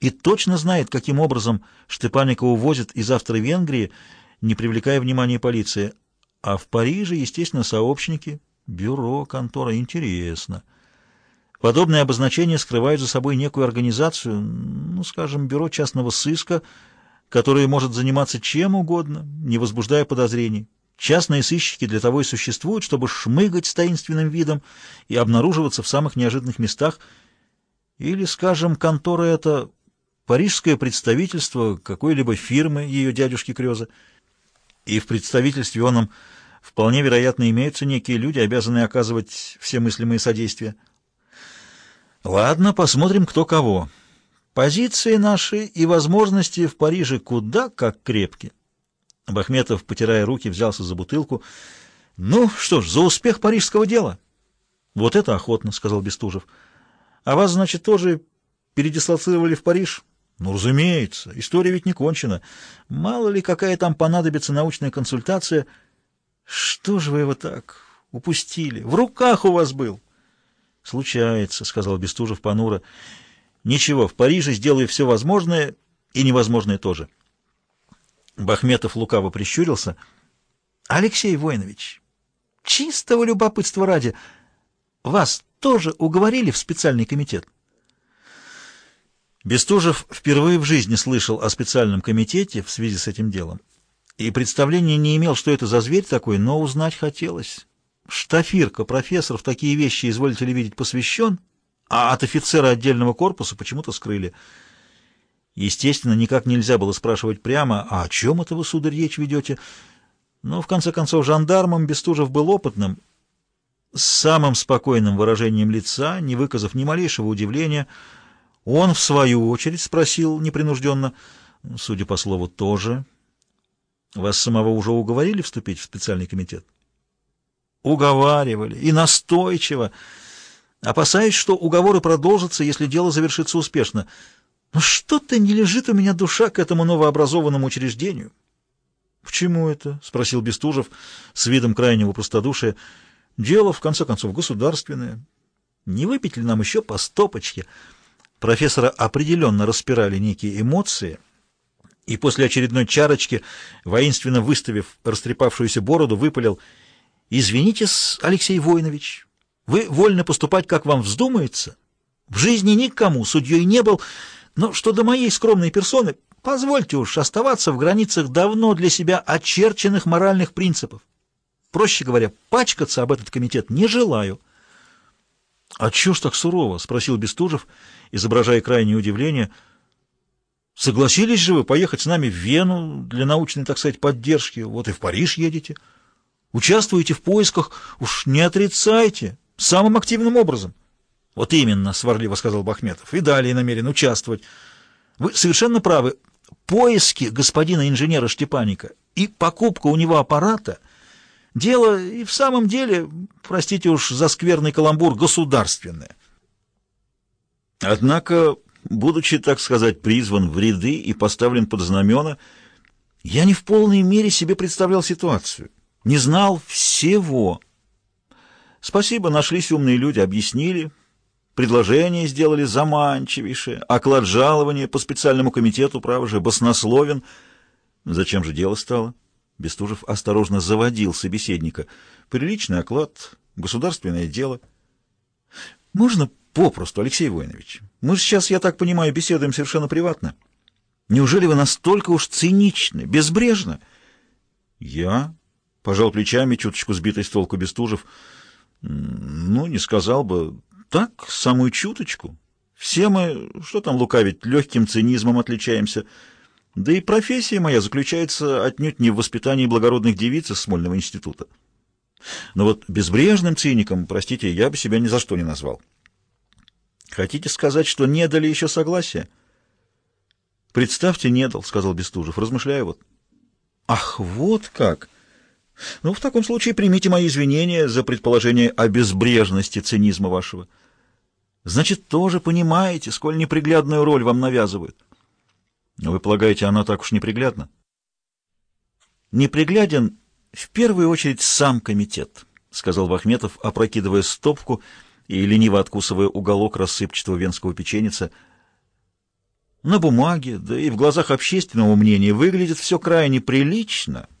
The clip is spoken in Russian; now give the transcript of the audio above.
и точно знает, каким образом Штепаника увозят из Австро-Венгрии, не привлекая внимания полиции. А в Париже, естественно, сообщники, бюро, контора. Интересно. Подобные обозначения скрывают за собой некую организацию, ну, скажем, бюро частного сыска, которое может заниматься чем угодно, не возбуждая подозрений. Частные сыщики для того и существуют, чтобы шмыгать с таинственным видом и обнаруживаться в самых неожиданных местах. Или, скажем, контора эта парижское представительство какой-либо фирмы ее дядюшки Крёза. И в представительстве оном вполне вероятно имеются некие люди, обязанные оказывать все мыслимые содействия. Ладно, посмотрим, кто кого. Позиции наши и возможности в Париже куда как крепки. Бахметов, потирая руки, взялся за бутылку. Ну что ж, за успех парижского дела. Вот это охотно, сказал Бестужев. А вас, значит, тоже передислоцировали в Париж? Ну, разумеется, история ведь не кончена. Мало ли, какая там понадобится научная консультация. Что же вы его так упустили? В руках у вас был. Случается, сказал Бестужев понуро. Ничего, в Париже сделаю все возможное и невозможное тоже. Бахметов лукаво прищурился. Алексей Воинович, чистого любопытства ради, вас тоже уговорили в специальный комитет? Бестужев впервые в жизни слышал о специальном комитете в связи с этим делом и представления не имел, что это за зверь такой, но узнать хотелось. Штафирка, профессор, в такие вещи, изволите ли видеть, посвящен, а от офицера отдельного корпуса почему-то скрыли. Естественно, никак нельзя было спрашивать прямо, а о чем это вы, сударь, речь ведете? Но, в конце концов, жандармом Бестужев был опытным, с самым спокойным выражением лица, не выказав ни малейшего удивления, — он, в свою очередь, спросил непринужденно, судя по слову, тоже. Вас самого уже уговорили вступить в специальный комитет? Уговаривали, и настойчиво. Опасаюсь, что уговоры продолжатся, если дело завершится успешно. Но что-то не лежит у меня душа к этому новообразованному учреждению. — Почему это? — спросил Бестужев с видом крайнего простодушия. — Дело, в конце концов, государственное. Не выпить ли нам еще по стопочке? — Профессора определенно распирали некие эмоции, и после очередной чарочки, воинственно выставив растрепавшуюся бороду, выпалил «Извините, Алексей Воинович, вы вольны поступать, как вам вздумается. В жизни никому судьей не был, но что до моей скромной персоны, позвольте уж оставаться в границах давно для себя очерченных моральных принципов. Проще говоря, пачкаться об этот комитет не желаю». «А чё ж так сурово?» — спросил Бестужев, изображая крайнее удивление. «Согласились же вы поехать с нами в Вену для научной, так сказать, поддержки, вот и в Париж едете. Участвуете в поисках, уж не отрицайте, самым активным образом». «Вот именно», — сварливо сказал Бахметов, — «и далее намерен участвовать. Вы совершенно правы. Поиски господина инженера Штепаника и покупка у него аппарата — Дело и в самом деле, простите уж за скверный каламбур, государственное. Однако, будучи, так сказать, призван в ряды и поставлен под знамена, я не в полной мере себе представлял ситуацию, не знал всего. Спасибо, нашлись умные люди, объяснили, предложение сделали заманчивейшее, оклад жалования по специальному комитету, право же, баснословен. Зачем же дело стало? Бестужев осторожно заводил собеседника. «Приличный оклад, государственное дело». «Можно попросту, Алексей Воинович? Мы же сейчас, я так понимаю, беседуем совершенно приватно. Неужели вы настолько уж циничны, безбрежны?» «Я?» — пожал плечами, чуточку сбитый с толку Бестужев. «Ну, не сказал бы. Так, самую чуточку. Все мы, что там лукавить, легким цинизмом отличаемся». Да и профессия моя заключается отнюдь не в воспитании благородных девиц из Смольного института. Но вот безбрежным циником, простите, я бы себя ни за что не назвал. Хотите сказать, что не дали еще согласия? Представьте, не дал, сказал Бестужев, размышляя вот. Ах, вот как! Ну, в таком случае примите мои извинения за предположение о безбрежности цинизма вашего. Значит, тоже понимаете, сколь неприглядную роль вам навязывают. Вы полагаете, она так уж неприглядна? Непригляден в первую очередь сам комитет, сказал Вахметов, опрокидывая стопку и лениво откусывая уголок рассыпчатого венского печеница. На бумаге, да и в глазах общественного мнения выглядит все крайне прилично —